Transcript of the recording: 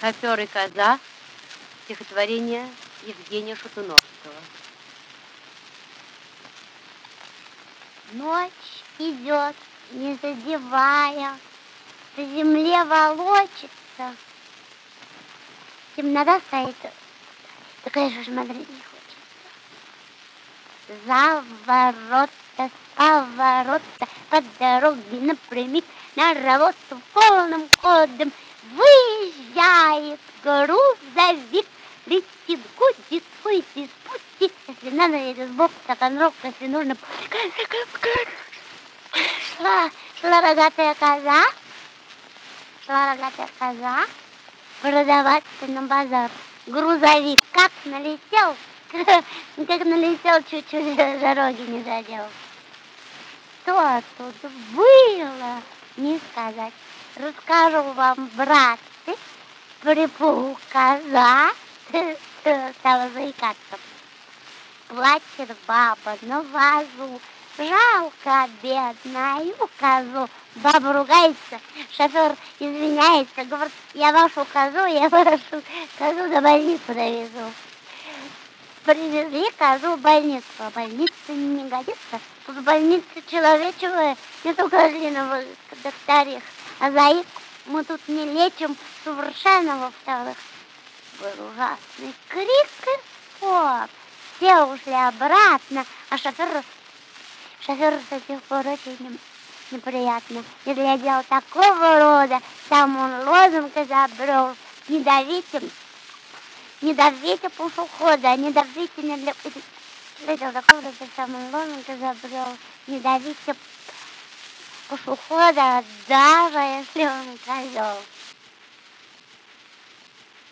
Шофер и коза. Стихотворение Евгения Шатуновского. Ночь идет, не задевая, по земле волочится. Темнота стоит, такая же смотреть не хочется. За ворота, поворота, по дороге напрямик на работу полным ходом выезжает грузовик. Летит, гудит, пусть спустить, если надо, едет сбоку, таганрог, если нужно. Шла, шла рогатая коза, шла рогатая коза продаваться на базар. Грузовик как налетел, как налетел, чуть-чуть дороги не задел. Что тут было, не сказать. Расскажу вам, братцы, припугу коза стала заикаться. Плачет баба на вазу, жалко бедную козу. Баба ругается, шофер извиняется, говорит, я вашу козу, я вашу козу до больницы довезу. Привезли козу в больницу, а больница не годится. Тут в больнице человечевая, не только длинного докторих, а заик мы тут не лечим совершенно во-вторых. Был ужасный крик и спор. Все ушли обратно, а шофер, шофер с этих пор очень неприятно. И глядел такого рода, там он лозунг изобрел, не давите, не давите пушехода, не давите, не для... Глядел такого рода, там он лозунг изобрел, не давите пушехода, даже если он козел.